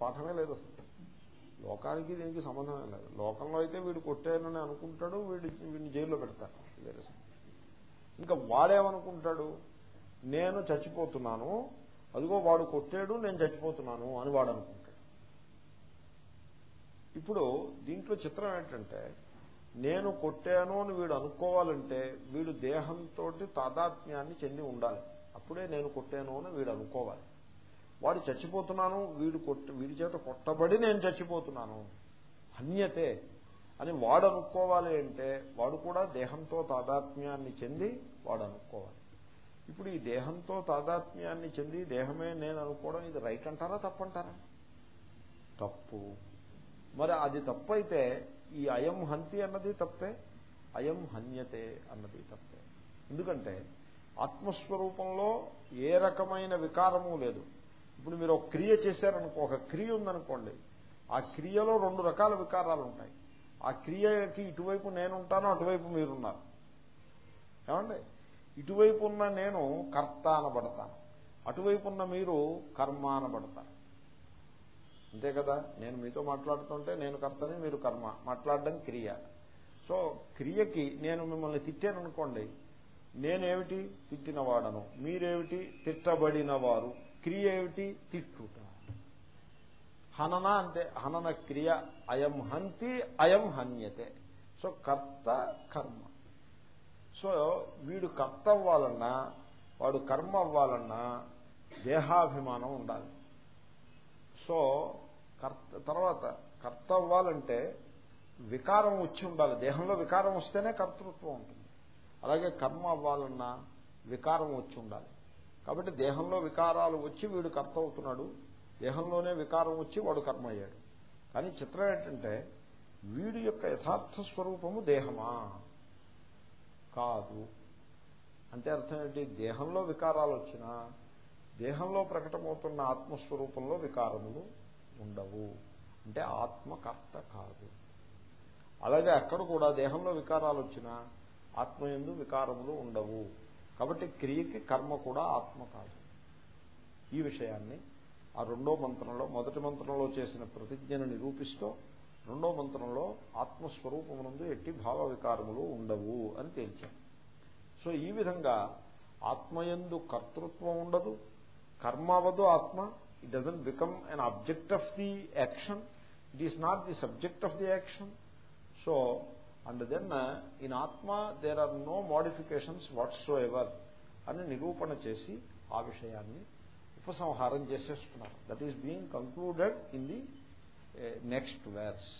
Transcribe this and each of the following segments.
పాఠమే లేదు అసలు. లోకానికి దీనికి సంబంధమే లేదు. లోకంలో అయితే వీడు కొట్టానని అనుకుంటాడు వీడి వీడిని జైల్లో పెడతారు వేరే ఇంకా వాడేమనుకుంటాడు? నేను చచ్చిపోతున్నాను అదిగో వాడు కొట్టాడు నేను చచ్చిపోతున్నాను అని వాడు అనుకుంటాడు. ఇప్పుడు దీంట్లో చిత్రం ఏంటంటే నేను కొట్టాను అని వీడు అనుకోవాలంటే వీడు దేహంతో తాదాత్మ్యాన్ని చెంది ఉండాలి. అప్పుడే నేను కొట్టాను అని వీడు అనుకోవాలి. వాడు చచ్చిపోతున్నాను వీడు కొట్ట వీడి చేత కొట్టబడి నేను చచ్చిపోతున్నాను. హన్యతే అని వాడు అనుకోవాలి అంటే వాడు కూడా దేహంతో తాదాత్మ్యాన్ని చెంది వాడు అనుకోవాలి. ఇప్పుడు ఈ దేహంతో తాదాత్మ్యాన్ని చెంది దేహమే నేను అనుకోవడం ఇది రైట్ అంటారా తప్పంటారా తప్పు. మరి అది తప్పైతే ఈ అయం హంతి అన్నది తప్పే అయం హన్యతే అన్నది తప్పే. ఎందుకంటే ఆత్మస్వరూపంలో ఏ రకమైన వికారము లేదు. ఇప్పుడు మీరు ఒక క్రియ చేశారనుకో ఒక క్రియ ఉందనుకోండి ఆ క్రియలో రెండు రకాల వికారాలు ఉంటాయి ఆ క్రియకి ఇటువైపు నేనుంటాను అటువైపు మీరున్నారు. ఏమండి? ఇటువైపు ఉన్న నేను కర్త అనబడతాను అటువైపు ఉన్న మీరు కర్మ అనబడతారు. అంతే కదా? నేను మీతో మాట్లాడుతుంటే నేను కర్తని మీరు కర్మ. మాట్లాడడం క్రియ. సో క్రియకి నేను మిమ్మల్ని తిట్టాననుకోండి నేనేమిటి? తిట్టినవాడను. మీరేమిటి? తిట్టబడినవారు. క్రియ ఏమిటి? తిట్టుట. హనన అంటే హనన క్రియ అయం హంతి అయం హన్యతే. సో కర్త కర్మ. సో వీడు కర్త అవ్వాలన్నా వాడు కర్మ అవ్వాలన్నా దేహాభిమానం ఉండాలి. సో కర్త తర్వాత కర్త అవ్వాలంటే వికారం వచ్చి ఉండాలి. దేహంలో వికారం వస్తేనే కర్తృత్వం ఉంటుంది. అలాగే కర్మ అవ్వాలన్నా వికారం వచ్చి ఉండాలి. కాబట్టి దేహంలో వికారాలు వచ్చి వీడు కర్త అవుతున్నాడు దేహంలోనే వికారం వచ్చి వాడు కర్మ అయ్యాడు కానీ చిత్రం ఏంటంటే వీడి యొక్క యథార్థ స్వరూపము దేహమా? కాదు. అంటే అర్థం ఏంటి? దేహంలో వికారాలు వచ్చినా దేహంలో ప్రకటమవుతున్న ఆత్మస్వరూపంలో వికారములు ఉండవు. అంటే ఆత్మకర్త కాదు. అలాగే అక్కడ కూడా దేహంలో వికారాలు వచ్చినా ఆత్మయందు వికారములు ఉండవు. కాబట్టి క్రియకి కర్మ కూడా ఆత్మ కాదు. ఈ విషయాన్ని ఆ రెండో మంత్రంలో మొదటి మంత్రంలో చేసిన ప్రతిజ్ఞను నిరూపిస్తూ రెండో మంత్రంలో ఆత్మస్వరూపమునందు ఎట్టి భావ వికారములు ఉండవు అని తేల్చాం సో ఈ విధంగా ఆత్మయందు కర్తృత్వం ఉండదు కర్మ అవ్వదు ఆత్మ it doesn't become an object of the action it is not the subject of the action so and then in ఆత్మ there are no modifications whatsoever అని నిరూపణ చేసి ఆ విషయాన్ని ఉపసంహారం చేసేస్తున్నారు. That is being concluded in the next verse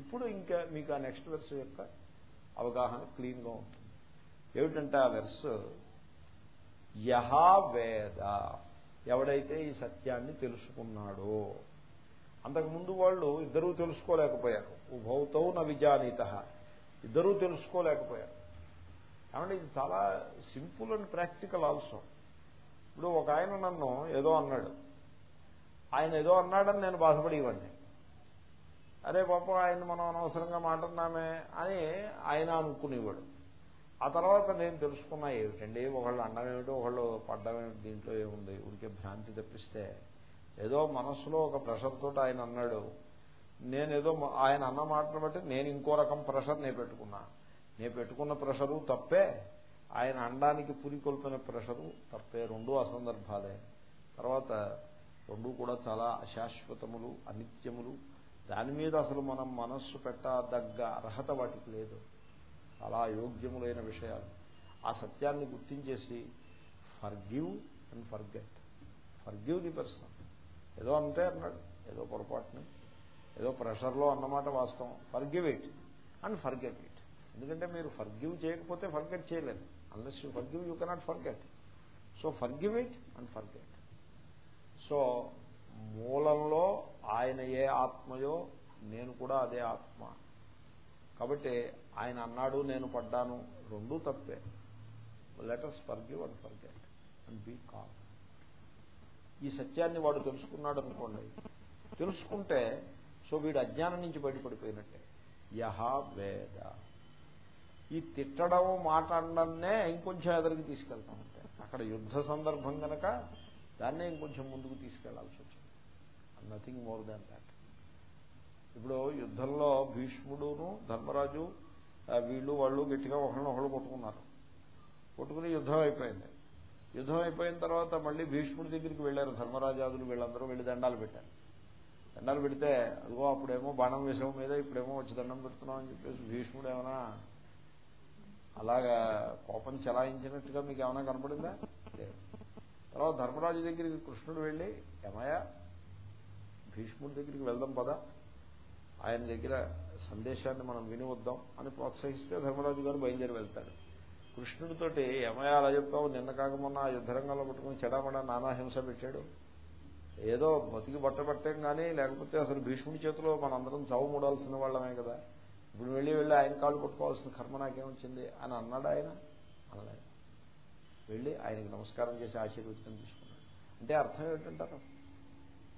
ఇప్పుడు ఇంకా మీకు ఆ నెక్స్ట్ వెర్స్ యొక్క అవగాహన క్లీన్గా ఉంటుంది. ఏమిటంటే ఆ వెర్స్ యహా వేద. ఎవడైతే ఈ సత్యాన్ని తెలుసుకున్నాడో అంతకుముందు వాళ్ళు ఇద్దరూ తెలుసుకోలేకపోయారు. ఉభౌతౌ న విజానీత. ఇద్దరూ తెలుసుకోలేకపోయారు. కాబట్టి ఇది చాలా సింపుల్ అండ్ ప్రాక్టికల్ ఆల్సో. ఇప్పుడు ఒక ఆయన నన్ను ఏదో అన్నాడు. ఆయన ఏదో అన్నాడని నేను బాధపడేవాడిని. అరే పాప ఆయన మనం అనవసరంగా మాట్లాడినామే అని ఆయన అనుకునేవాడు. ఆ తర్వాత నేను తెలుసుకున్నా ఏమిటండి ఒకళ్ళు అండం ఏమిటి ఒకళ్ళు పడ్డం ఏమిటి దీంట్లో ఏముంది? ఉడికే భ్రాంతి తప్పిస్తే ఏదో మనస్సులో ఒక ప్రెషర్ తోటి ఆయన అన్నాడు. నేనేదో ఆయన అన్న మాటను బట్టి నేను ఇంకో రకం ప్రెషర్ నేను పెట్టుకున్నా. నేను పెట్టుకున్న ప్రెషరు తప్పే. ఆయన అండానికి పురికొల్పిన ప్రెషరు తప్పే. రెండు అసందర్భాలే. తర్వాత రెండు కూడా చాలా అశాశ్వతములు అనిత్యములు. దాని మీద అసలు మనం మనస్సు పెట్టదగ్గ అర్హత వాటికి లేదు. చాలా అయోగ్యములైన విషయాలు. ఆ సత్యాన్ని గుర్తించేసి forgive and forget forgive the person ఏదో అంతే అన్నాడు. ఏదో పొరపాటుని. ఏదో ప్రెషర్లో అన్నమాట వాస్తవం. Forgive it and forget it ఎందుకంటే మీరు ఫర్గివ్ చేయకపోతే ఫర్గెట్ చేయలేదు unless you forgive you cannot forget so forgive it and forget so మూలంలో ఆయన ఏ ఆత్మయో నేను కూడా అదే ఆత్మ. కాబట్టి ఆయన అన్నాడు నేను పడ్డాను రెండూ తప్పే. Letters forgive and forget and be calm ఈ సత్యాన్ని వాడు తెలుసుకున్నాడు అనుకోండి తెలుసుకుంటే సో వీడు అజ్ఞానం నుంచి బయటపడిపోయినట్టే. యహ వేద. ఈ తిట్టడం మాట్లాడడాన్నే ఇంకొంచెం ఎదరికి తీసుకెళ్తామంటే అక్కడ యుద్ధ సందర్భం కనుక దాన్నే ఇంకొంచెం ముందుకు తీసుకెళ్ళాల్సి వచ్చింది. నథింగ్ మోర్ దాన్ దాట్ ఇప్పుడు యుద్ధంలో భీష్ముడును ధర్మరాజు వీళ్ళు వాళ్ళు గట్టిగా ఒకళ్ళని ఒకళ్ళు కొట్టుకున్నారు. కొట్టుకుని యుద్ధం అయిపోయింది. యుద్ధం అయిపోయిన తర్వాత మళ్ళీ భీష్ముడి దగ్గరికి వెళ్ళారు ధర్మరాజాదులు వీళ్ళందరూ వెళ్ళి దండాలు పెట్టారు. దండాలు పెడితే అదిగో అప్పుడేమో బాణం వేసవం మీద ఇప్పుడేమో వచ్చి దండం పెడుతున్నాం అని చెప్పేసి భీష్ముడు ఏమైనా అలాగా కోపం చెలాయించినట్టుగా మీకు ఏమైనా కనపడిందా? లేదు. తర్వాత ధర్మరాజు దగ్గరికి కృష్ణుడు వెళ్ళి ఏమయ్యా భీష్ముడి దగ్గరికి వెళ్దాం పదా. ఆయన దగ్గర సందేశాన్ని మనం వినివద్దాం అని ప్రోత్సహిస్తే ధర్మరాజు గారు బయలుదేరి వెళ్తాడు. కృష్ణుడితోటి ఏమయ్యా అలా చెప్తావు నిన్న కాకమొన్న యుద్ధరంగంలో పట్టుకుని చెడామడా నానాహింస పెట్టాడు. ఏదో బతికి బట్ట పట్టాం కానీ లేకపోతే అసలు భీష్ముడి చేతిలో మనందరం చావు మూడాల్సిన వాళ్ళమే కదా. ఇప్పుడు వెళ్ళి వెళ్ళి ఆయన కాళ్ళు పట్టుకోవాల్సిన కర్మ నాకేమొచ్చింది? అని అన్నాడు ఆయన? అనలేదు వెళ్ళి ఆయనకి నమస్కారం చేసి ఆశీర్వచనం తీసుకున్నాడు. అంటే అర్థం ఏమిటంటారు?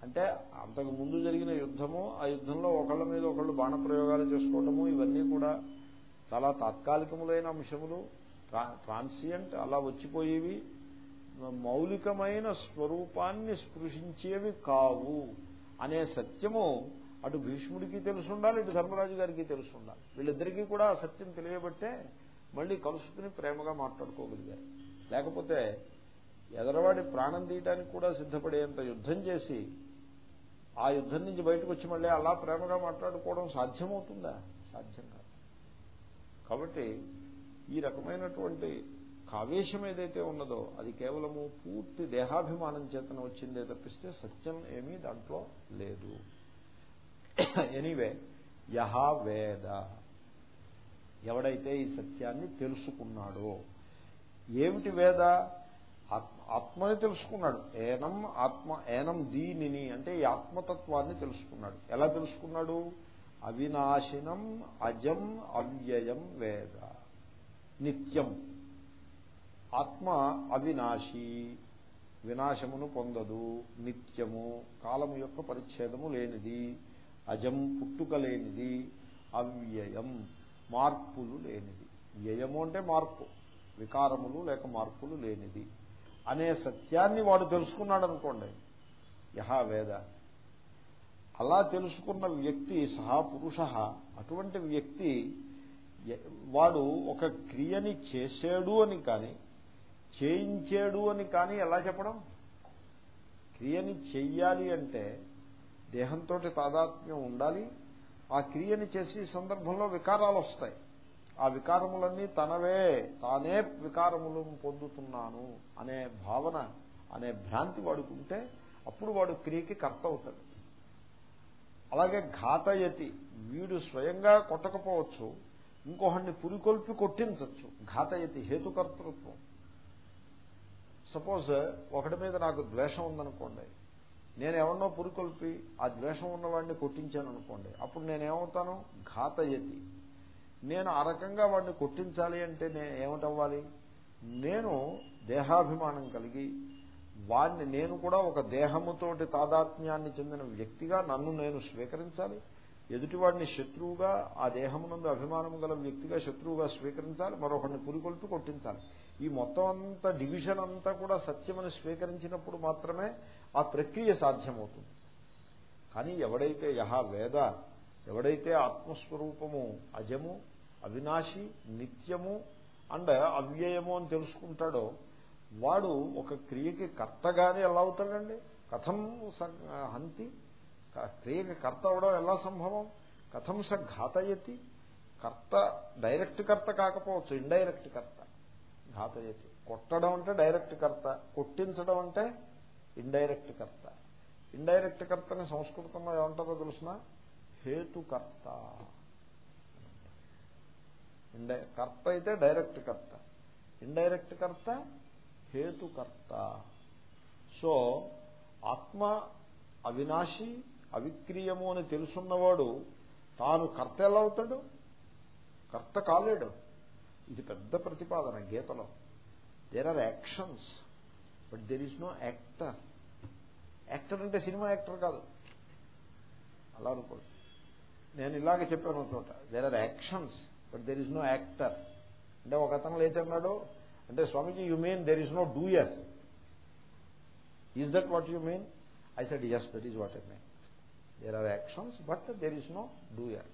అంటే అంతకు ముందు జరిగిన యుద్ధము ఆ యుద్ధంలో ఒకళ్ళ మీద ఒకళ్ళు బాణప్రయోగాలు చేసుకోవటము ఇవన్నీ కూడా చాలా తాత్కాలికములైన అంశములు. ట్రాన్సియంట్ అలా వచ్చిపోయేవి మౌలికమైన స్వరూపాన్ని స్పృశించేవి కావు అనే సత్యము అటు భీష్ముడికి తెలుసుండాలి ఇటు ధర్మరాజు గారికి తెలుసుండాలి. వీళ్ళిద్దరికీ కూడా ఆ సత్యం తెలియబట్టే మళ్ళీ కలుసుకుని ప్రేమగా మాట్లాడుకోగలిగారు. లేకపోతే ఎదరవాడి ప్రాణం తీయటానికి కూడా సిద్ధపడేంత యుద్ధం చేసి ఆ యుద్ధం నుంచి బయటకు వచ్చి మళ్ళీ అలా ప్రేమగా మాట్లాడుకోవడం సాధ్యమవుతుందా? సాధ్యం కాదు. కాబట్టి ఈ రకమైనటువంటి కావేశం ఏదైతే ఉన్నదో అది కేవలము పూర్తి దేహాభిమానం చేతన వచ్చిందే తప్పిస్తే సత్యం ఏమీ దాంట్లో లేదు. ఎనీవే యహా వేద. ఎవడైతే ఈ సత్యాన్ని తెలుసుకున్నాడో ఏమిటి వేద? ఆత్మని తెలుసుకున్నాడు. ఏనం ఆత్మ ఏనం దీనిని అంటే ఈ ఆత్మతత్వాన్ని తెలుసుకున్నాడు. ఎలా తెలుసుకున్నాడు? అవినాశినం అజం అవ్యయం వేద. నిత్యం. ఆత్మ అవినాశి వినాశమును పొందదు నిత్యము కాలము యొక్క పరిచ్ఛేదము లేనిది అజం పుట్టుక లేనిది అవ్యయం మార్పులు లేనిది. వ్యయము అంటే మార్పు వికారములు లేక మార్పులు లేనిది. అనే సత్యాన్ని వాడు తెలుసుకున్నాడు అనుకోండి యహా వేద. అలా తెలుసుకున్న వ్యక్తి సహా పురుష అటువంటి వ్యక్తి వాడు ఒక క్రియని చేశాడు అని కానీ చేయించాడు అని కానీ ఎలా చెప్పడం? క్రియని చెయ్యాలి అంటే దేహంతో తాదాత్మ్యం ఉండాలి. ఆ క్రియని చేసే సందర్భంలో వికారాలు వస్తాయి. ఆ వికారములన్నీ తనవే తానే వికారములు పొందుతున్నాను అనే భావన అనే భ్రాంతి వాడుకుంటే అప్పుడు వాడు క్రియకి కర్త అవుతాడు. అలాగే ఘాతయతి వీడు స్వయంగా కొట్టకపోవచ్చు. ఇంకొకడిని పురికొల్పి కొట్టించవచ్చు ఘాతయతి హేతుకర్తృత్వం. సపోజ్ ఒకటి మీద నాకు ద్వేషం ఉందనుకోండి నేను ఎవరినో పురికొల్పి ఆ ద్వేషం ఉన్నవాడిని కొట్టించాను అనుకోండి అప్పుడు నేనేమవుతాను? ఘాతయతి. నేను ఆ రకంగా వాడిని కొట్టించాలి అంటే నేను ఏమిటవ్వాలి? నేను దేహాభిమానం కలిగి వాడిని నేను కూడా ఒక దేహముతోటి తాదాత్మ్యాన్ని చెందిన వ్యక్తిగా నన్ను నేను స్వీకరించాలి? ఎదుటివాడిని శత్రువుగా ఆ దేహమునందు అభిమానం గల వ్యక్తిగా శత్రువుగా స్వీకరించాలి మరొకరిని పురికొల్పి కొట్టించాలి. ఈ మొత్తం అంతా డివిజన్ అంతా కూడా సత్యమని స్వీకరించినప్పుడు మాత్రమే ఆ ప్రక్రియ సాధ్యమవుతుంది. కానీ ఎవడైతే యహ వేద ఎవడైతే ఆత్మస్వరూపము అజము అవినాశి నిత్యము అండ్ అవ్యయము అని తెలుసుకుంటాడో వాడు ఒక క్రియకి కర్తగానే ఎలా అవుతాడండి? కథం హంతి స్త్రీకి కర్త అవడం ఎలా సంభవం? కథం స ఘాతయతి. కర్త డైరెక్ట్ కర్త కాకపోవచ్చు ఇండైరెక్ట్ కర్త ఘాతయతి. కొట్టడం అంటే డైరెక్ట్ కర్త కొట్టించడం అంటే ఇండైరెక్ట్ కర్త. ఇండైరెక్ట్ కర్తని సంస్కృతంలో ఏమంటారో తెలుసిన? హేతుకర్త కర్త. అయితే డైరెక్ట్ కర్త. ఇండైరెక్ట్ కర్త హేతుకర్త సో ఆత్మ అవినాశి అవిక్రీయము అని తెలుసున్నవాడు తాను కర్త ఎలా అవుతాడు కర్త కాలేడు. ఇది పెద్ద ప్రతిపాదన గీతలో. There are actions but there is no actor actor అంటే సినిమా యాక్టర్ కాదు. అలా అనుకోడు నేను ఇలాగ చెప్పాను చోట there are actions but there is no actor అంటే ఒక అతను లేచన్నాడు. అంటే Swamiji you mean there is no doer is that what you mean I said yes that is what I mean there are actions but there is no doer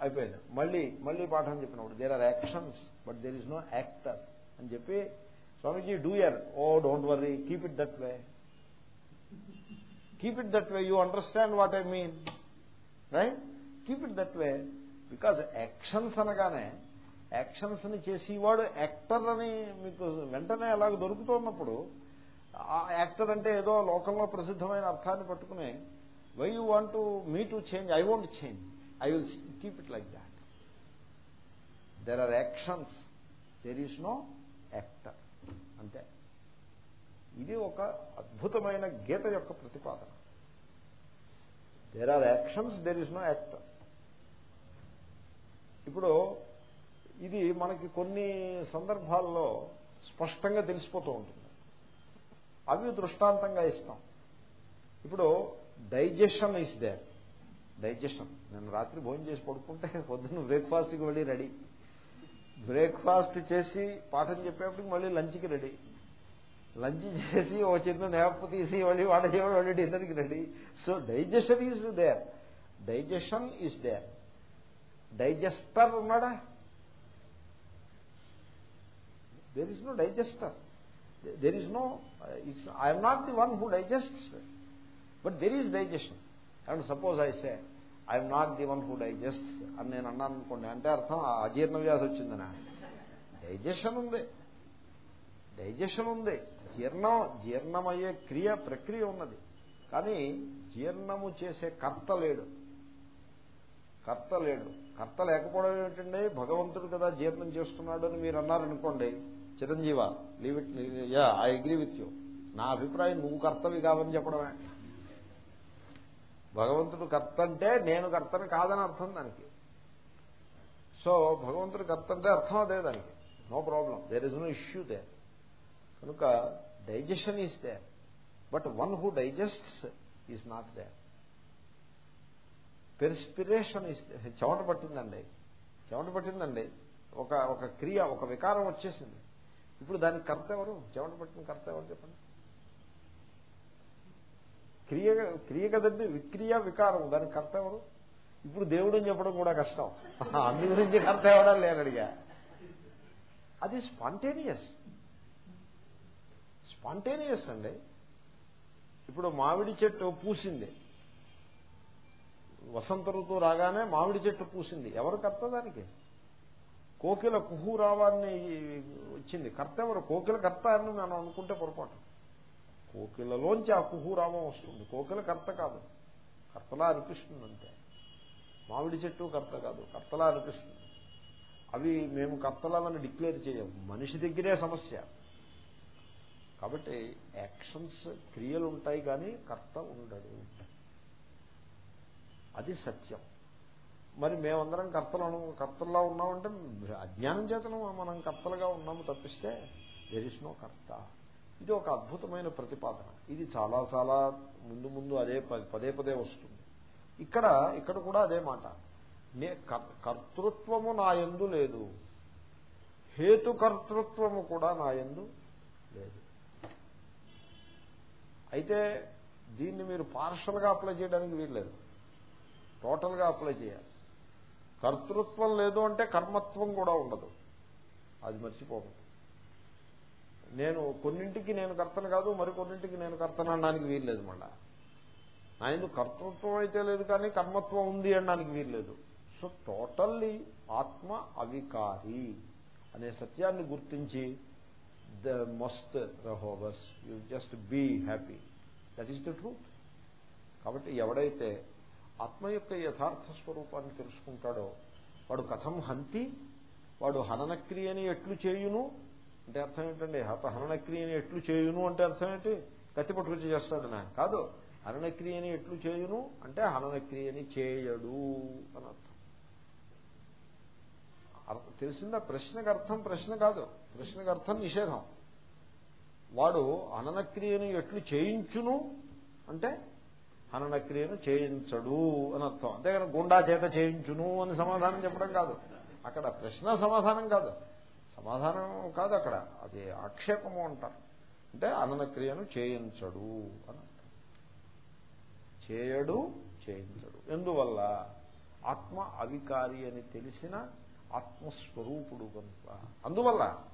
అయిపోయింది. మళ్ళీ మళ్ళీ పాఠం చెప్పినప్పుడు there are actions but there is no actor అని చెప్పి Swamiji doer oh don't worry keep it that way keep it that way you understand what I mean right keep it that way because actions అనగానే యాక్షన్స్ని చేసేవాడు actor అని మీకు వెంటనే అలాగ దొరుకుతున్నప్పుడు ఆ యాక్టర్ అంటే ఏదో లోకంలో ప్రసిద్ధమైన అర్థాన్ని పట్టుకుని why you want me to change I want change I will keep it like that there are actions there is no actor అంతే. ఇది ఒక అద్భుతమైన గీత యొక్క ప్రతిపాదన. There are actions there is no actor ఇప్పుడు ఇది మనకి కొన్ని సందర్భాల్లో స్పష్టంగా తెలిసిపోతూ ఉంటుంది. అవి దృష్టాంతంగా ఇస్తాం. ఇప్పుడు డైజెషన్ ఇస్ దేర్. డైజెషన్. నేను రాత్రి భోజనం చేసి పడుకుంటే పొద్దున్న బ్రేక్ఫాస్ట్కి వెళ్ళి రెడీ. బ్రేక్ఫాస్ట్ చేసి పాఠం చెప్పేప్పటికి మళ్ళీ లంచ్కి రెడీ. లంచ్ చేసి ఓ చిన్న నేప తీసి మళ్ళీ వాట చేయడం మళ్ళీ డిన్నర్కి ready. So digestion is there. Digestion is there. Digester ఉన్నాడా? There is no digester there is no it's I'm not the one who digests but there is digestion and suppose I say I'm not the one who digest అని నేను అన్నాను అనుకోండి అంటే అర్థం అజీర్ణ వ్యాధి వచ్చిందనా? Digestion ఉంది. Digestion ఉంది. జీర్ణం జీర్ణమయ్యే క్రియ ప్రక్రియ ఉన్నది. కానీ జీర్ణము చేసే కర్త లేడు. కర్త లేడు. కర్త లేకపోవడం ఏమిటండి? భగవంతుడు కదా జీర్ణం చేస్తున్నాడు అని మీరు అన్నారనుకోండి Chiranjeeva leave it yeah I agree with you నా అభిప్రాయం నువ్వు కర్తవి కావని చెప్పడమే. భగవంతుడు కర్త అంటే నేను కర్తను కాదని అర్థం దానికి. సో భగవంతుడు కర్త అంటే అర్థం అదే దానికి. No problem. There is no issue there కనుక digestion is there but one who digests is not there perspiration is చెమట పట్టిందండి. చెమట పట్టిందండి. ఒక ఒక క్రియ ఒక వికారం వచ్చేసింది. ఇప్పుడు దానికి కర్త ఎవరు? చెమట పట్టిన కర్త ఎవరు చెప్పండి? క్రియ క్రియ కదండి విక్రియ వికారం దానికి కర్త ఎవరు? ఇప్పుడు దేవుడు అని చెప్పడం కూడా కష్టం. అందు గురించి కర్త ఎవడం లేనడిగా అది స్పాంటేనియస్. స్పాంటేనియస్ అండి. ఇప్పుడు మామిడి చెట్టు పూసింది. వసంత ఋతువు రాగానే మామిడి చెట్టు పూసింది. ఎవరు కర్త దానికి? కోకిల కుహూరావాన్ని వచ్చింది. కర్త ఎవరు? కోకిల కర్త అని మనం అనుకుంటే పొరపాటు. కోకిలలోంచి ఆ కుహూరావం వస్తుంది. కోకిల కర్త కాదు. కర్తలా అనిపిస్తుంది అంతే మామిడి చెట్టు కర్త కాదు. కర్తలా అనిపిస్తుంది అవి మేము కర్తలాలని డిక్లేర్ చేయము మనిషి దగ్గరే సమస్య. కాబట్టి యాక్షన్స్ క్రియలు ఉంటాయి కానీ కర్త ఉండడు. అది సత్యం. మరి మేమందరం కర్తలను కర్తల్లా ఉన్నామంటే అజ్ఞానం చేతను మనం కర్తలుగా ఉన్నాము తప్పిస్తే దెర్ ఇస్ నో కర్త. ఇది ఒక అద్భుతమైన ప్రతిపాదన. ఇది చాలా చాలా ముందు ముందు అదే పదే పదే వస్తుంది. ఇక్కడ ఇక్కడ కూడా అదే మాట. నే కర్తృత్వము నా ఎందు లేదు. హేతుకర్తృత్వము కూడా నా ఎందు లేదు. అయితే దీన్ని మీరు పార్షల్గా అప్లై చేయడానికి వీల్లేదు. టోటల్గా అప్లై చేయాలి. కర్తృత్వం లేదు అంటే కర్మత్వం కూడా ఉండదు. అది మర్చిపోకండి నేను కొన్నింటికి నేను కర్తను కాదు మరికొన్నింటికి నేను కర్తను అనడానికి వీల్లేదు మళ్ళా. నా ఎందుకు కర్తృత్వం అయితే లేదు కానీ కర్మత్వం ఉంది అనడానికి వీల్లేదు సో టోటల్లీ ఆత్మ అవికారి అనే సత్యాన్ని గుర్తించి the must రహోబస్ you just be happy. That is the truth. కాబట్టి ఎవడైతే ఆత్మ యొక్క యథార్థ స్వరూపాన్ని తెలుసుకుంటాడో వాడు కథం హంతి వాడు హననక్రియని ఎట్లు చేయును అంటే అర్థం ఏంటండి? హరణక్రియని ఎట్లు చేయును అంటే అర్థం ఏంటి? కత్తి పట్టుకొచ్చి చేస్తాడనా కాదు. హరణక్రియని ఎట్లు చేయును అంటే హననక్రియని చేయడు అని అర్థం. తెలిసిందా? ప్రశ్నకు అర్థం ప్రశ్న కాదు. ప్రశ్నకు అర్థం నిషేధం. వాడు హననక్రియను ఎట్లు చేయించును అంటే హననక్రియను చేయించడు అని అర్థం. అంతేగాని గుండా చేత చేయించును అని సమాధానం చెప్పడం కాదు. అక్కడ ప్రశ్న సమాధానం కాదు. సమాధానం కాదు అక్కడ. అది ఆక్షేపము అంటారు. అంటే అననక్రియను చేయించడు అని చేయడు చేయించడు. ఎందువల్ల? ఆత్మ అవికారి అని తెలిసిన ఆత్మస్వరూపుడు కనుక. అందువల్ల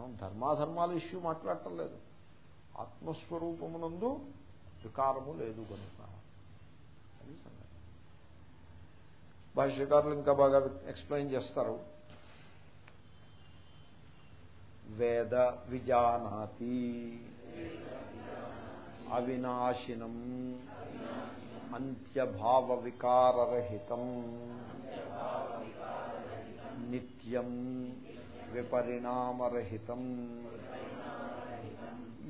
మనం ధర్మాధర్మాల ఇష్యూ మాట్లాడటం లేదు. ఆత్మస్వరూపమునందు వికారము లేదు కనుక. అది సంగతి. భాష్యకారులు ఇంకా బాగా ఎక్స్ప్లెయిన్ చేస్తారు. వేద విజానాతి. అవినాశినం. అంత్యభావ వికారరహితం నిత్యం విపరిణామరహితం.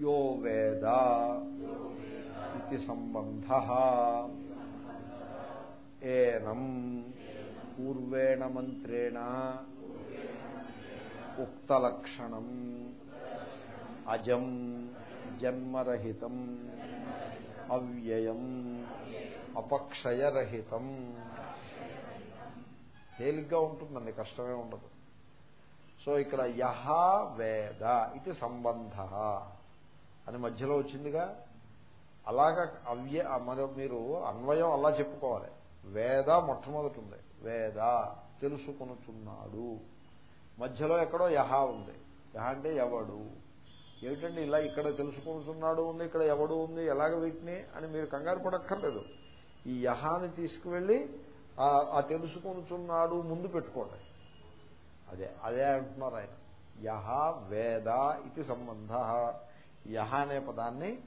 యో వేద ఇది సంబంధ. ఏనం. పూర్వేణ మంత్రేణ. ఉక్తలక్షణం. అజం జన్మరహితం. అవ్యయం అపక్షయరహితం. తేలిగ్గా ఉంటుందండి కష్టమే ఉండదు. సో ఇక్కడ యహ వేద ఇది సంబంధ. అని మధ్యలో వచ్చిందిగా. అలాగా అవ్య మరి మీరు అన్వయం అలా చెప్పుకోవాలి. వేద మొట్టమొదటి ఉంది. వేద తెలుసుకొనుచున్నాడు. మధ్యలో ఎక్కడో యహ ఉంది. యహ అంటే ఎవడు? ఏమిటండి ఇలా ఇక్కడ తెలుసుకుంటున్నాడు ఉంది ఇక్కడ ఎవడు ఉంది ఎలాగ వీటిని అని మీరు కంగారు పడక్కర్లేదు. ఈ యహాని తీసుకువెళ్ళి ఆ తెలుసుకుంటున్నాడు ముందు పెట్టుకోండి. అదే అదే అంటున్నారు ఆయన. యహ వేద ఇది సంబంధ. యహ అనే పదాన్ని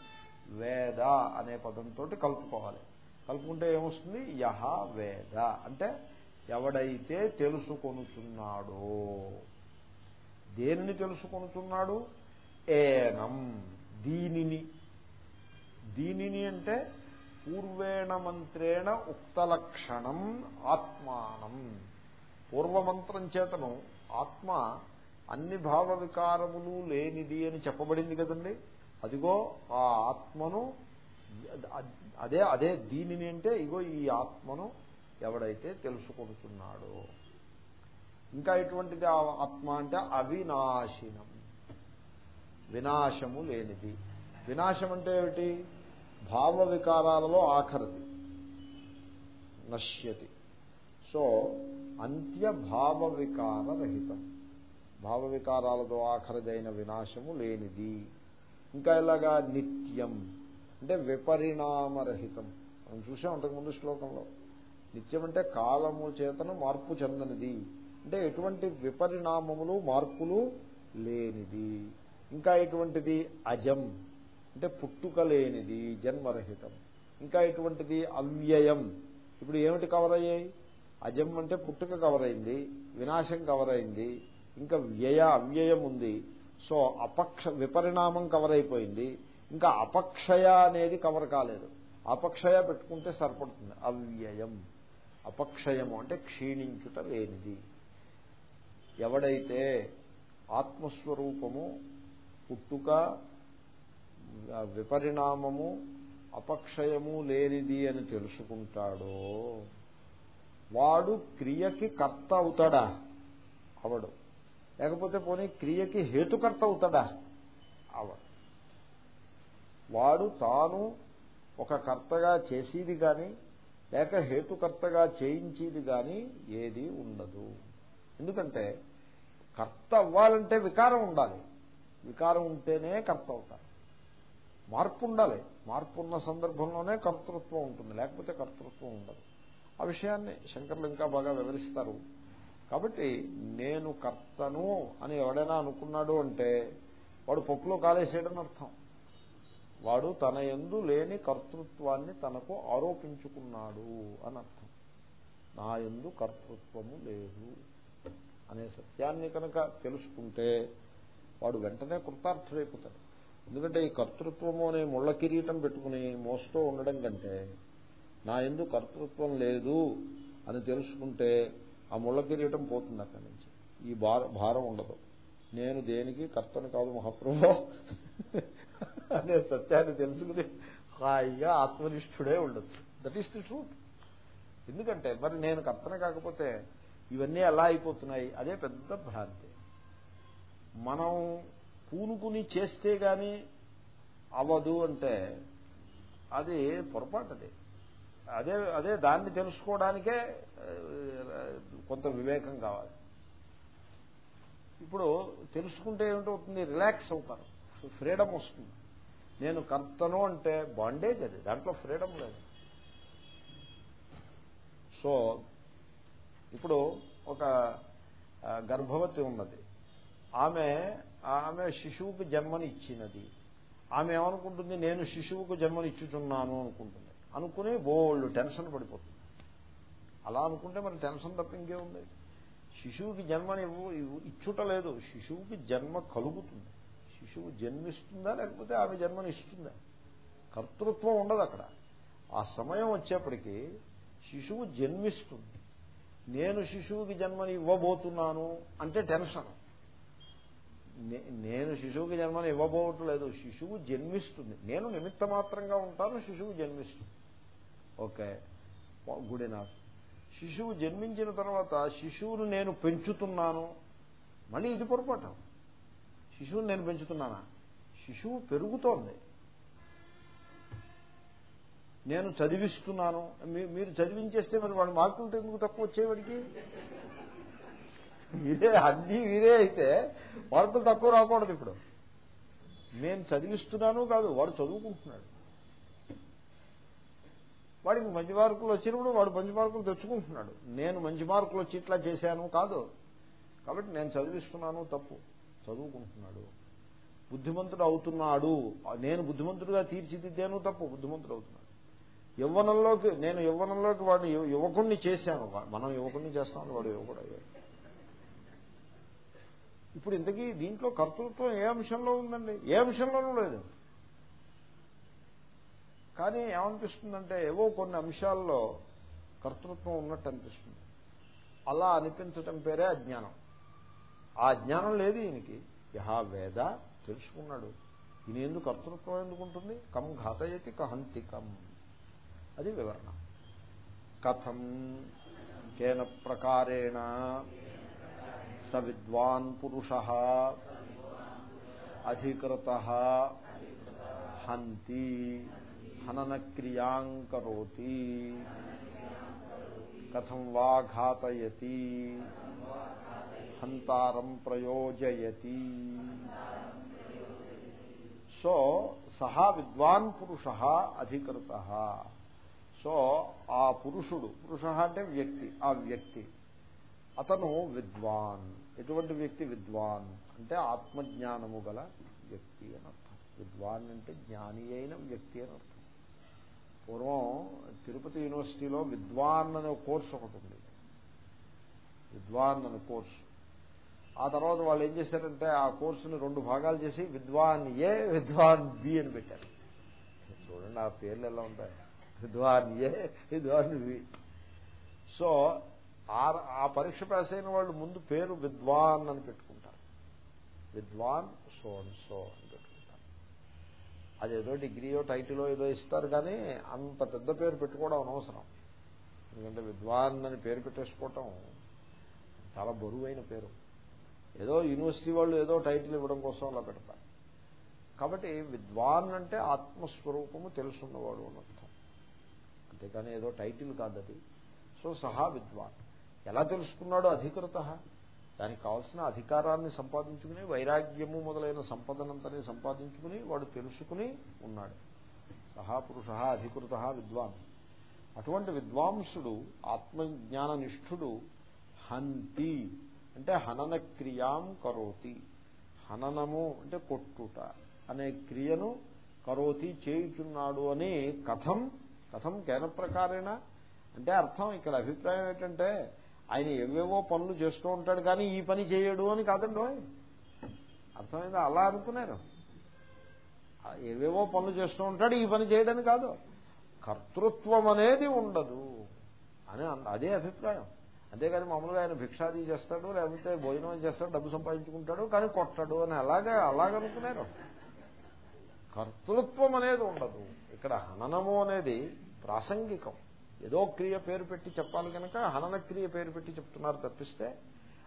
వేద అనే పదంతో కలుపుకోవాలి. కలుపుకుంటే ఏమొస్తుంది? యహ వేద. అంటే ఎవడైతే తెలుసుకొనుచున్నాడో. దేనిని తెలుసుకొనుచున్నాడు? ఏనం దీనిని. దీనిని అంటే పూర్వేణ మంత్రేణ ఉక్తలక్షణం ఆత్మానం. పూర్వమంత్రం చేతను ఆత్మ అన్ని భావ వికారములు లేనిది అని చెప్పబడింది కదండి. అదిగో ఆ ఆత్మను అదే అదే దీనిని అంటే ఇగో ఈ ఆత్మను ఎవడైతే తెలుసుకుంటున్నాడో ఇంకా ఎటువంటిది ఆత్మ అంటే అవినాశినం. వినాశము లేనిది. వినాశం అంటే ఏమిటి? భావ వికారాలలో ఆఖరిది. నశ్యతి. సో అంత్య భావ వికార రహితం భావ వికారాలతో ఆఖరిదైన వినాశము లేనిది. ఇంకా ఇలాగా నిత్యం. అంటే విపరిణామరహితం. మనం చూసాం అంతకుముందు శ్లోకంలో. నిత్యం అంటే కాలము చేతను మార్పు చెందనిది. అంటే ఎటువంటి విపరిణామములు మార్పులు లేనిది. ఇంకా ఎటువంటిది? అజం. అంటే పుట్టుక లేనిది జన్మరహితం. ఇంకా ఎటువంటిది? అవ్యయం. ఇప్పుడు ఏమిటి కవర్ అయ్యాయి? అజం అంటే పుట్టుక కవర్ అయింది వినాశం కవర్ అయింది ఇంకా వ్యయ అవ్యయం ఉంది. సో అపక్ష విపరిణామం కవర్ అయిపోయింది. ఇంకా అపక్షయ అనేది కవర్ కాలేదు. అపక్షయ పెట్టుకుంటే సరిపడుతుంది. అవ్యయం. అపక్షయము అంటే క్షీణించుట లేనిది. ఎవడైతే ఆత్మస్వరూపము పుట్టుక విపరిణామము అపక్షయము లేనిది అని తెలుసుకుంటాడో వాడు క్రియకి కర్త అవుతాడా? అవడు. లేకపోతే పోనీ క్రియకి హేతుకర్త అవుతాడా? అవడు. వాడు తాను ఒక కర్తగా చేసేది కానీ లేక హేతుకర్తగా చేయించేది కానీ ఏది ఉండదు. ఎందుకంటే కర్త అవ్వాలంటే వికారం ఉండాలి. వికారం ఉంటేనే కర్త అవుతారు మార్పు ఉండాలి. మార్పు ఉన్న సందర్భంలోనే కర్తృత్వం ఉంటుంది. లేకపోతే కర్తృత్వం ఉండదు. ఆ విషయాన్ని శంకర్లు ఇంకా బాగా వివరిస్తారు. కాబట్టి నేను కర్తను అని ఎవడైనా అనుకున్నాడు అంటే వాడు పప్పులో కాలేసేయడం అర్థం. వాడు తన ఎందు లేని కర్తృత్వాన్ని తనకు ఆరోపించుకున్నాడు అని అర్థం. నా ఎందు కర్తృత్వము లేదు అనే సత్యాన్ని కనుక తెలుసుకుంటే వాడు వెంటనే కృతార్థుడైపోతాడు. ఎందుకంటే ఈ కర్తృత్వము అనే ముళ్ళ కిరీటం పెట్టుకుని మోస్తూ ఉండడం కంటే నా ఎందు కర్తృత్వం లేదు అని తెలుసుకుంటే ఆ ముళ్ళ కిరీటం పోతుంది అక్కడి నుంచి. ఈ భారం ఉండదు. నేను దేనికి కర్తను కాదు మహాప్రభు అనే సత్యాన్ని తెలుసుకుని హాయిగా ఆత్మనిష్ఠుడే ఉండొచ్చు. దట్ ఈస్ ది ట్రూత్ ఎందుకంటే మరి నేను కర్తన కాకపోతే ఇవన్నీ ఎలా అయిపోతున్నాయి? అదే పెద్ద భ్రాంతి. మనం పూనుకుని చేస్తే గాని అవదు అంటే అది పొరపాటు అది. అదే అదే దాన్ని తెలుసుకోవడానికే కొంత వివేకం కావాలి. ఇప్పుడు తెలుసుకుంటే ఏమిటవుతుంది? రిలాక్స్ అవుతారు. ఫ్రీడమ్ వస్తుంది. నేను కర్తను అంటే బాండేజ్ అది. దాంట్లో ఫ్రీడమ్ లేదు. సో ఇప్పుడు ఒక గర్భవతి ఉన్నది. ఆమె ఆమె శిశువుకు జన్మనిచ్చినది ఆమె ఏమనుకుంటుంది? నేను శిశువుకు జన్మనిచ్చుచున్నాను అనుకుంటుంది. అనుకుని బోళ్ళు టెన్షన్ పడిపోతుంది. అలా అనుకుంటే మరి టెన్షన్ తప్ప ఇంకేముంది? శిశువుకి జన్మని ఇచ్చుట లేదు శిశువుకి జన్మ కలుగుతుంది. శిశువు జన్మిస్తుందా లేకపోతే ఆమె జన్మని ఇస్తుందా కర్తృత్వం ఉండదు అక్కడ. ఆ సమయం వచ్చేప్పటికీ శిశువు జన్మిస్తుంది. నేను శిశువుకి జన్మని ఇవ్వబోతున్నాను అంటే టెన్షన్. నేను శిశువుకి జన్మని ఇవ్వబోవట్లేదు. శిశువు జన్మిస్తుంది. నేను నిమిత్త మాత్రంగా ఉంటాను శిశువు జన్మిస్తుంది. ఓకే. Good enough. శిశువు జన్మించిన తర్వాత శిశువును నేను పెంచుతున్నాను. మళ్ళీ ఇది పొరపాటు. శిశువుని నేను పెంచుతున్నానా? శిశువు పెరుగుతోంది. నేను చదివిస్తున్నాను. మీరు చదివించేస్తే మరి వాడి మార్కులతో ఎందుకు తక్కువ వచ్చేవాడికి మీరే అన్నీ మీరే అయితే మార్కులు తక్కువ రాకూడదు ఇప్పుడు. నేను చదివిస్తున్నాను కాదు వాడు చదువుకుంటున్నాడు. వాడికి మంచి మార్కులు వచ్చినప్పుడు వాడు మంచి మార్కులు తెచ్చుకుంటున్నాడు. నేను మంచి మార్కులు వచ్చి ఇట్లా చేశాను కాదు. కాబట్టి నేను చదివిస్తున్నాను తప్పు. చదువుకుంటున్నాడు. బుద్ధిమంతుడు అవుతున్నాడు. నేను బుద్ధిమంతుడుగా తీర్చిదిద్దాను తప్పు. బుద్ధిమంతుడు అవుతున్నాడు. యవ్వనంలోకి నేను యవ్వనంలోకి వాడిని యువకుణ్ణి చేశాను. మనం యువకుణ్ణి చేస్తాను వాడు యువకుడు అయ్యాడు. ఇప్పుడు ఇంతకీ దీంట్లో కర్తృత్వం ఏ అంశంలో ఉందండి? ఏ అంశంలోనూ లేదు. కానీ ఏమనిపిస్తుందంటే ఏవో కొన్ని అంశాల్లో కర్తృత్వం ఉన్నట్టు అనిపిస్తుంది. అలా అనిపించటం పేరే అజ్ఞానం. ఆ జ్ఞానం లేదు ఈయనకి. యహా వేద తెలుసుకున్నాడు. ఈయన ఎందుకు కర్తృత్వం ఎందుకుంటుంది? కం ఘాతయతి కహంతికం. అది వివరణ. కథం కేన ప్రకారేణ స విద్వాన్ పురుష అధికృత హంతి. హననక్రియాంకరోతి కథం వా ఘాతయతి హంతారం ప్రయోజయతి సో సహా విద్వాన్ పురుష అధికృత సో ఆ పురుషుడు పురుష అంటే వ్యక్తి ఆ వ్యక్తి। అతను విద్వాన్ ఎటువంటి వ్యక్తి విద్వాన్? అంటే ఆత్మజ్ఞానము గల వ్యక్తి అని అర్థం. విద్వాన్ అంటే జ్ఞాని అయిన వ్యక్తి అని అర్థం. పూర్వం తిరుపతి యూనివర్సిటీలో విద్వాన్ అనే కోర్సు ఒకటి ఉంది. విద్వాన్ అనే కోర్సు. ఆ తర్వాత వాళ్ళు ఏం చేశారంటే ఆ కోర్సుని రెండు భాగాలు చేసి విద్వాన్ ఏ విద్వాన్ బి అని పెట్టారు. చూడండి ఆ పేర్లు ఎలా ఉంటాయి. విద్వాన్ ఏ విద్వాన్ బి. సో ఆ పరీక్ష పాస్ అయిన వాళ్ళు ముందు పేరు విద్వాన్ అని పెట్టుకుంటారు. విద్వాన్ సో అండ్ సో. అని అదేదో డిగ్రీయో టైటిలో ఏదో ఇస్తారు కానీ అంత పెద్ద పేరు పెట్టుకోవడం అనవసరం. ఎందుకంటే విద్వాన్ అని పేరు పెట్టేసుకోవటం చాలా బరువైన పేరు. ఏదో యూనివర్సిటీ వాళ్ళు ఏదో టైటిల్ ఇవ్వడం కోసం అలా పెడతారు. కాబట్టి విద్వాన్ అంటే ఆత్మస్వరూపము తెలుసున్నవాడు అని అర్థం. అంతేకాని ఏదో టైటిల్ కాదది. సో సహా విద్వాన్. ఎలా తెలుసుకున్నాడో అధికృత. దానికి కావాల్సిన అధికారాన్ని సంపాదించుకుని వైరాగ్యము మొదలైన సంపదనంతని సంపాదించుకుని వాడు తెలుసుకుని ఉన్నాడు. సహా పురుష అధికృత విద్వాన్. అటువంటి విద్వాంసుడు ఆత్మజ్ఞాన నిష్ఠుడు హంతి అంటే హనన క్రియాం కరోతి. హననము అంటే కొట్టుట. అనే క్రియను కరోతి చేయుచున్నాడు అని కథం కథం కేన ప్రకారేణ అంటే అర్థం ఇక్కడ అభిప్రాయం ఏంటంటే ఆయన ఏవేవో పనులు చేస్తూ ఉంటాడు కానీ ఈ పని చేయడు అని కాదండో అర్థమైంది? అలా అనుకున్నారు. ఏవేవో పనులు చేస్తూ ఉంటాడు ఈ పని చేయడని కాదు. కర్తృత్వం అనేది ఉండదు అని అదే అభిప్రాయం. అంతేకాని మామూలుగా ఆయన భిక్షాది చేస్తాడు లేకపోతే భోజనం చేస్తాడు డబ్బు సంపాదించుకుంటాడు కానీ కొట్టడు అని అలాగే అలాగనుకున్నారు కర్తృత్వం అనేది ఉండదు. ఇక్కడ హననము అనేది ప్రాసంగికం. ఏదో క్రియ పేరు పెట్టి చెప్పాలి కనుక హనన క్రియ పేరు పెట్టి చెప్తున్నారు తప్పిస్తే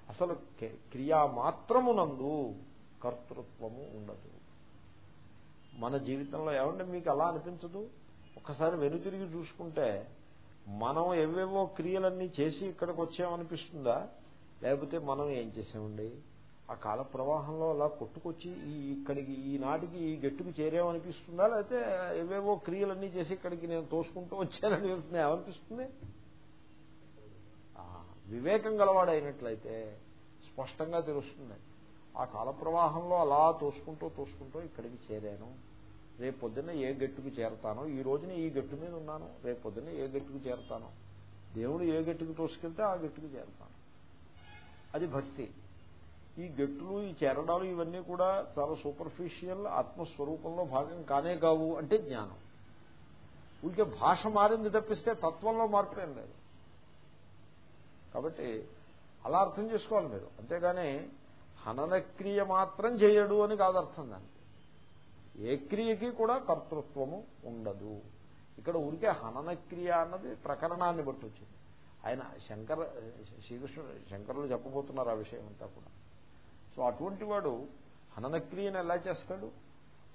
అసలు క్రియా మాత్రమునందు కర్తృత్వము ఉండదు. మన జీవితంలో ఏమంటే మీకు అలా అనిపించదు? ఒక్కసారి వెనుతిరిగి చూసుకుంటే మనం ఎవేవో క్రియలన్నీ చేసి ఇక్కడికి వచ్చామనిపిస్తుందా? లేకపోతే మనం ఏం చేసామండి? ఆ కాల ప్రవాహంలో అలా కొట్టుకొచ్చి ఈ ఇక్కడికి ఈనాటికి ఈ గట్టుకు చేరామనిపిస్తుందా లేకపోతే ఏవేవో క్రియలన్నీ చేసి ఇక్కడికి నేను తోసుకుంటూ వచ్చానని ఏమనిపిస్తుంది? వివేకం గలవాడైనట్లయితే స్పష్టంగా తెలుస్తుంది. ఆ కాల ప్రవాహంలో అలా తోసుకుంటూ తోసుకుంటూ ఇక్కడికి చేరాను. రేపు పొద్దున్న ఏ గట్టుకు చేరతాను ఈ రోజున ఈ గట్టు మీద ఉన్నాను. రేపు పొద్దున్న ఏ గట్టుకు చేరతాను. దేవుడు ఏ గట్టుకు తోసుకెళ్తే ఆ గట్టుకు చేరతాను. అది భక్తి. ఈ గట్టులు ఈ చేరడాలు ఇవన్నీ కూడా చాలా సూపర్ఫిషియల్ ఆత్మస్వరూపంలో భాగం కానే కావు అంటే జ్ఞానం. ఊరికే భాష మారింది తప్పిస్తే తత్వంలో మార్పు లేదు. కాబట్టి అలా అర్థం చేసుకోవాలి మీరు. అంతేగాని హననక్రియ మాత్రం చేయడు అని కాదు అర్థం దానికి. ఏ క్రియకి కూడా కర్తృత్వము ఉండదు. ఇక్కడ ఊరికే హననక్రియ అన్నది ప్రకరణాన్ని బట్టి వచ్చింది. ఆయన శంకర శ్రీకృష్ణుడు శంకరులు చెప్పబోతున్నారు ఆ విషయం అంతా కూడా. సో అటువంటి వాడు హననక్రియను ఎలా చేస్తాడు?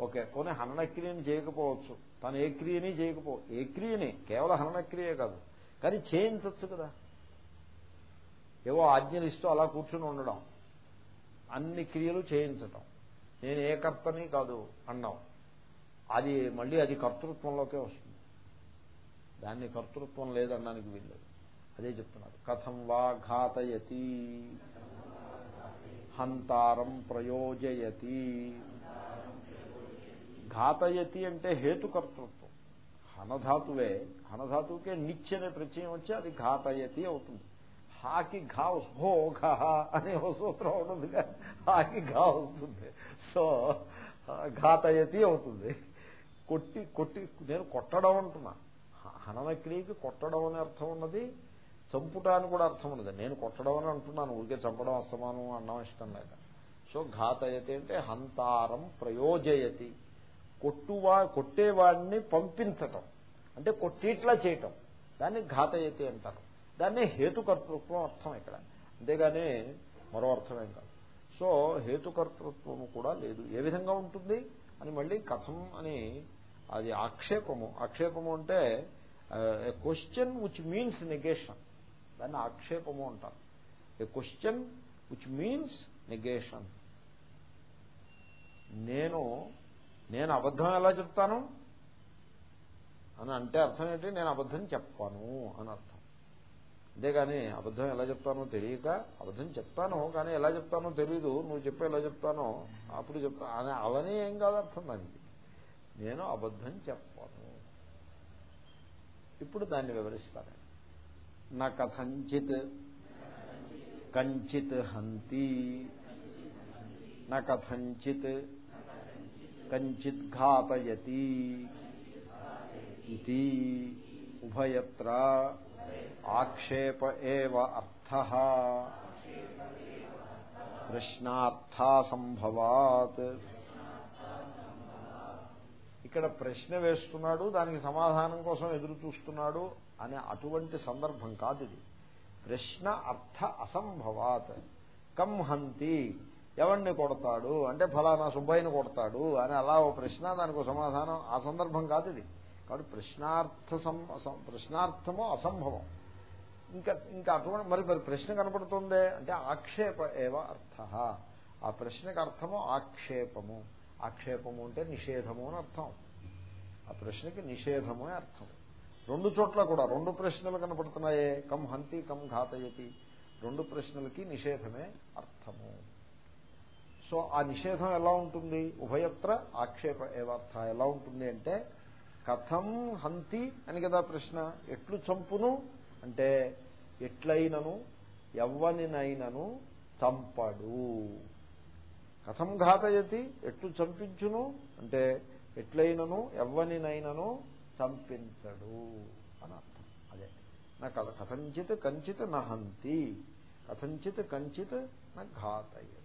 ఓకే పోనీ హననక్రియని చేయకపోవచ్చు. తను ఏ క్రియని చేయకపో ఏ క్రియని? కేవలం హననక్రియే కాదు. కానీ చేయించవచ్చు కదా. ఏవో ఆజ్ఞలు ఇస్తూ అలా కూర్చుని ఉండడం. అన్ని క్రియలు చేయించటం. నేను ఏ కర్తని కాదు అన్నాం. అది మళ్ళీ అది కర్తృత్వంలోకే వస్తుంది. దాన్ని కర్తృత్వం లేదనడానికి వీళ్ళు అదే చెప్తున్నారు కథం వా ఘాతయతి. హంతారం ప్రయోజయతి. ఘాతయతి అంటే హేతుకర్తృత్వం. హనధాతువే హనధాతువుకే నిత్యనే ప్రత్యయం వచ్చి అది ఘాతయతి అవుతుంది. హాకి ఘా హో ఘ అనే ఓ సూత్రం ఉండదుగా హాకి ఘా అవుతుంది సో ఘాతయతి అవుతుంది. కొట్టి కొట్టి నేను కొట్టడం అంటున్నా. హననక్రియకి కొట్టడం అనే అర్థం ఉన్నది. చంపుట అని కూడా అర్థం ఉండదు. నేను కొట్టడం అని అంటున్నాను. ఊరికే చంపడం అస్తమానం అన్నం ఇష్టం లేక సో ఘాతయతి అంటే హంతారం ప్రయోజయతి. కొట్టువా కొట్టేవాడిని పంపించటం. అంటే కొట్టిట్లా చేయటం. దాన్ని ఘాతయతి అంటారు. దాన్ని హేతుకర్తృత్వం అర్థం ఇక్కడ. అంతేగాని మరో అర్థమేం కాదు. సో హేతుకర్తృత్వము కూడా లేదు. ఏ విధంగా ఉంటుంది? అని మళ్ళీ కథం అని అది ఆక్షేపము. ఆక్షేపము అంటే క్వశ్చన్ విచ్ మీన్స్ నెగేషన్ దాన్ని ఆక్షేపము అంటారు. A question which means negation నేను నేను అబద్ధం ఎలా చెప్తాను? అని అంటే అర్థం ఏంటి? నేను అబద్ధం చెప్పాను అని అర్థం. అంతేగాని అబద్ధం ఎలా చెప్తానో తెలియక అబద్ధం చెప్తాను కానీ ఎలా చెప్తానో తెలీదు. నువ్వు చెప్పి ఎలా చెప్తానో అప్పుడు చెప్తా. అని అవని ఏం కాదు అర్థం దానికి. నేను అబద్ధం చెప్పాను. ఇప్పుడు దాన్ని వివరిస్తాను. నా కథంచిత్. కంచిత్ హంతి. నథంచిత్ కంచిత్ ఘాతయతి. ఇది ఉభయత్ర. ఆక్షేప ఏవ అర్థ. ప్రశ్నార్థాసంభవాత్ ఇక్కడ ప్రశ్న వేస్తున్నాడు దానికి సమాధానం కోసం ఎదురు చూస్తున్నాడు. అనే అటువంటి సందర్భం కాదు ఇది ప్రశ్న అర్థ అసంభవాత్. కం హంతి ఎవరిని కొడతాడు? అంటే ఫలానా సుబ్బయ్యని కొడతాడు? అని అలా ఓ ప్రశ్న దానికి సమాధానం ఆ సందర్భం కాదు ఇది కాబట్టి ప్రశ్నార్థ ప్రశ్నార్థము అసంభవం. ఇంకా ఇంకా అటువంటి మరి మరి ప్రశ్న కనపడుతుందే? అంటే ఆక్షేప ఏవ అర్థ. ఆ ప్రశ్నకు అర్థము ఆక్షేపము. ఆక్షేపము అంటే నిషేధము అని అర్థం. ఆ ప్రశ్నకి నిషేధము అని అర్థం. రెండు చోట్ల కూడా రెండు ప్రశ్నలు కనపడుతున్నాయే. కం హంతి కం ఘాతయతి. రెండు ప్రశ్నలకి నిషేధమే అర్థము. సో ఆ నిషేధం ఎలా ఉంటుంది? ఉభయత్ర ఆక్షేప ఏవార్థ ఎలా ఉంటుంది అంటే కథం హంతి అని కదా ప్రశ్న. ఎట్లు చంపును? అంటే ఎట్లయినను? ఎవ్వనినైనను చంపడు. కథం ఘాతయతి ఎట్లు చంపించును? అంటే ఎట్లయినను? ఎవ్వనినైనను చంపించడు అని అర్థం. అదే. నా కథ కథంచిత్ కంచిత్ నహంతి కథంచిత్ కంచిత్ నా ఘాతయతి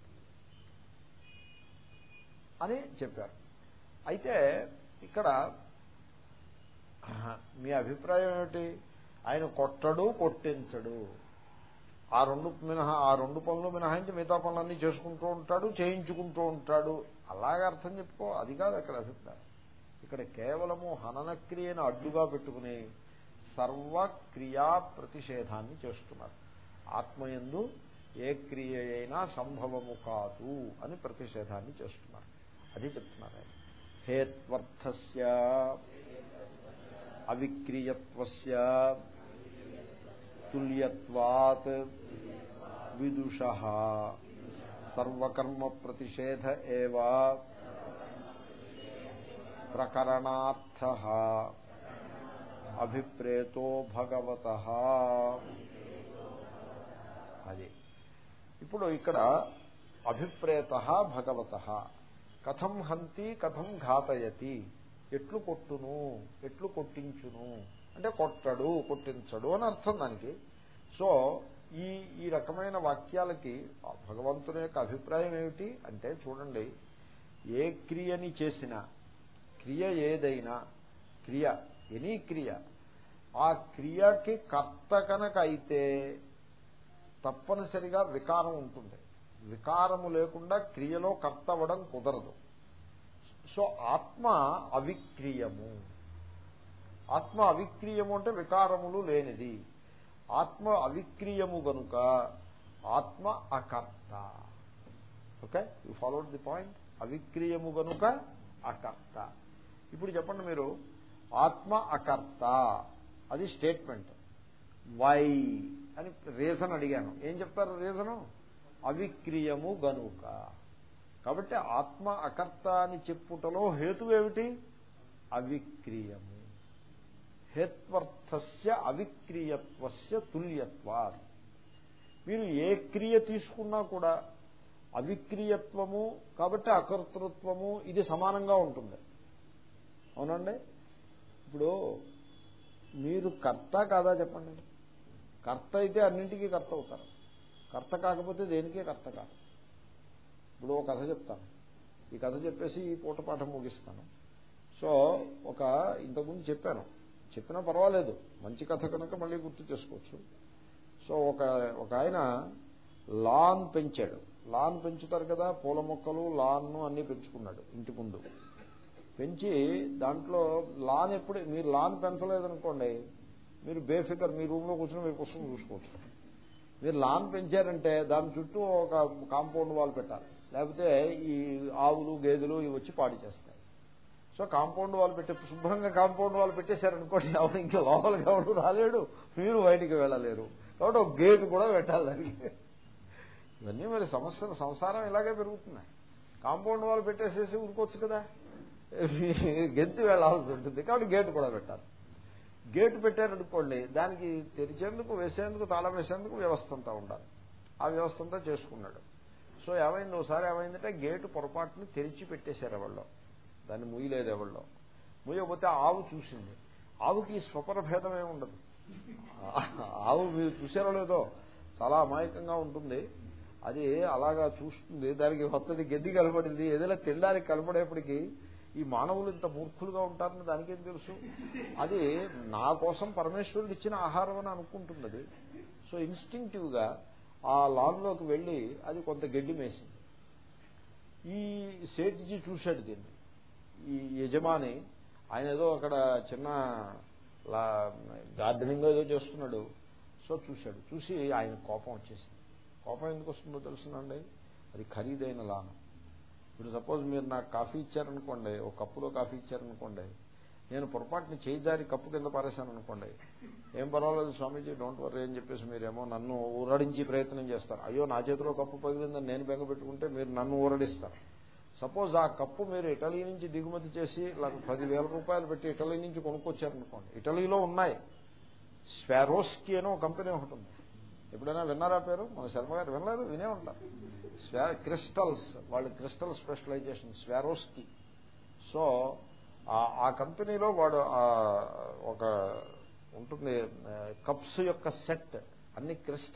అని చెప్పారు. అయితే ఇక్కడ మీ అభిప్రాయం ఏమిటి? ఆయన కొట్టడు కొట్టించడు. ఆ రెండు మినహా ఆ రెండు పనులు మినహాయించి మిగతా పనులన్నీ చేసుకుంటూ ఉంటాడు చేయించుకుంటూ ఉంటాడు. అలాగే అర్థం చెప్పుకో. అది కాదు అక్కడ అభిప్రాయం. ఇక్కడ కేవలము హననక్రియను అడ్డుగా పెట్టుకుని సర్వక్రియా ప్రతిషేధాన్ని చేస్తున్నారు. ఆత్మయందు ఏ క్రియ అయినా సంభవము కాదు అని ప్రతిషేధాన్ని చేస్తున్నారు. అది చెప్తున్నారు ఆయన. హేత్వర్థస్య అవిక్రియత్వస్య తుల్యత్వాత్ విదుష సర్వకర్మ ప్రతిషేధ ఏవా ప్రకరణార్థ అభిప్రేతో భగవత అది. ఇప్పుడు ఇక్కడ అభిప్రేత భగవత। కథం హంతి కథం ఘాతయతి। ఎట్లు కొట్టును ఎట్లు కొట్టించును। అంటే కొట్టడు కొట్టించడు అని అర్థం దానికి. సో ఈ ఈ రకమైన వాక్యాలకి భగవంతుని యొక్క అభిప్రాయం ఏమిటి? అంటే చూడండి ఏ క్రియని చేసినా క్రియ ఏదైనా క్రియ ఎనీ క్రియ ఆ క్రియకి కర్త కనుక అయితే తప్పనిసరిగా వికారం ఉంటుంది. వికారము లేకుండా క్రియలో కర్త అవ్వడం కుదరదు. సో ఆత్మ అవిక్రియము. ఆత్మ అవిక్రియము అంటే వికారములు లేనిది. ఆత్మ అవిక్రియము గనుక ఆత్మ అకర్త. Okay? You followed the point అవిక్రియము గనుక అకర్త. ఇప్పుడు చెప్పండి మీరు ఆత్మ అకర్త. అది స్టేట్మెంట్. వై అని రీజన్ అడిగాను. ఏం చెప్తారు రీజను? అవిక్రియము గనుక. కాబట్టి ఆత్మ అకర్త అని చెప్పుటలో హేతు ఏమిటి? అవిక్రియము. హేత్వర్థస్య అవిక్రియత్వస్య తుల్యత్వా మీరు ఏ క్రియ తీసుకున్నా కూడా అవిక్రియత్వము కాబట్టి అకర్తృత్వము ఇది సమానంగా ఉంటుంది. అవునండి. ఇప్పుడు మీరు కర్త కాదా చెప్పండి. కర్త అయితే అన్నింటికీ కర్త అవుతారు. కర్త కాకపోతే దేనికే కర్త కాదు. ఇప్పుడు ఒక కథ చెప్తాను. ఈ కథ చెప్పేసి ఈ పూటపాఠం ముగిస్తాను. సో ఒక ఇంతకుముందు చెప్పాను. చెప్పినా పర్వాలేదు. మంచి కథ కనుక మళ్ళీ గుర్తు చేసుకోవచ్చు. సో ఒక ఒక ఆయన లాన్ పెంచాడు. లాన్ పెంచుతారు కదా పూల మొక్కలు లాన్ను అన్నీ పెంచుకున్నాడు ఇంటి ముందు. పెంచి దాంట్లో లాన్ ఎప్పుడు మీరు లాన్ పెంచలేదనుకోండి మీరు బేఫికర్ మీ రూమ్లో కూర్చొని మీరు పుస్తకం చూసుకోవచ్చు. మీరు లాన్ పెంచారంటే దాని చుట్టూ ఒక కాంపౌండ్ వాల్ పెట్టాలి. లేకపోతే ఈ ఆవులు గేదెలు ఇవి వచ్చి పాడి చేస్తాయి. సో కాంపౌండ్ వాల్ పెట్టి శుభ్రంగా కాంపౌండ్ వాల్ పెట్టేశారనుకోండి ఎవరు ఇంకా లోపలికి ఎవరు రాలేడు. మీరు బయటికి వెళ్ళలేరు. కాబట్టి ఒక గేట్ కూడా పెట్టాలి దానికి. ఇవన్నీ మరి సమస్యలు సంసారం ఇలాగే పెరుగుతున్నాయి. కాంపౌండ్ వాల్ పెట్టేసేసి ఊరుకోవచ్చు కదా. గెంతి వెళ్ళాల్సి ఉంటుంది. కాబట్టి గేటు కూడా పెట్టాలి. గేటు పెట్టారనుకోండి దానికి తెరిచేందుకు వేసేందుకు తాళం వేసేందుకు వ్యవస్థ అంతా ఉండాలి. ఆ వ్యవస్థ అంతా చేసుకున్నాడు. సో ఏమైంది? ఒకసారి ఏమైందంటే గేటు పొరపాటుని తెరిచి పెట్టేశారు ఎవరిలో దాన్ని ముయ్యలేదు ఎవళ్ళో ముయ్యకపోతే ఆవు చూసింది. ఆవుకి స్వపర భేదమే ఉండదు. ఆవు మీరు చూసారో లేదో చాలా అమాయకంగా ఉంటుంది. అది అలాగా చూస్తుంది. దానికి కొత్తది గెద్ది కలపడింది ఏదైనా తినడానికి కలపడేప్పటికీ ఈ మానవులు ఇంత మూర్ఖులుగా ఉంటారని దానికేం తెలుసు? అది నా కోసం పరమేశ్వరుడు ఇచ్చిన ఆహారం అని అనుకుంటుంది అది. సో ఇన్స్టింక్టివ్గా ఆ లాన్లోకి వెళ్ళి అది కొంత గడ్డి మేసింది. ఈ సేట్జీ చూశాడు దీన్ని. ఈ యజమాని ఆయన ఏదో అక్కడ చిన్న గార్డెనింగ్ ఏదో చేస్తున్నాడు. సో చూశాడు. చూసి ఆయన కోపం వచ్చేసింది. కోపం ఎందుకు వస్తుందో తెలుసునండి? అది ఖరీదైన లానం. ఇప్పుడు సపోజ్ మీరు నాకు కాఫీ ఇచ్చారనుకోండి ఒక కప్పులో కాఫీ ఇచ్చారనుకోండి నేను పొరపాటుని చేయిజారి కప్పు కింద పారేశాను అనుకోండి ఏం పర్వాలేదు స్వామీజీ డోంట్ వరీ అని చెప్పేసి మీరేమో నన్ను ఊరడించి ప్రయత్నం చేస్తారు. అయ్యో నా చేతిలో కప్పు పగిలిందని నేను బెంగ పెట్టుకుంటే మీరు నన్ను ఊరడిస్తారు. సపోజ్ ఆ కప్పు మీరు ఇటలీ నుంచి దిగుమతి చేసి పదివేల రూపాయలు పెట్టి ఇటలీ నుంచి కొనుక్కొచ్చారనుకోండి ఇటలీలో ఉన్నాయి. స్వారోస్కి అని ఒక కంపెనీ ఒకటి ఉంది. ఎప్పుడైనా విన్నారా పేరు? మన శర్మ గారు వినలేదు వినే ఉంటారు. క్రిస్టల్స్ వాళ్ళు క్రిస్టల్ స్పెషలైజేషన్ స్వారోస్కి. సో ఆ కంపెనీలో వాడు ఒక ఉంటుంది కప్స్ యొక్క సెట్ అన్ని క్రిస్టల్.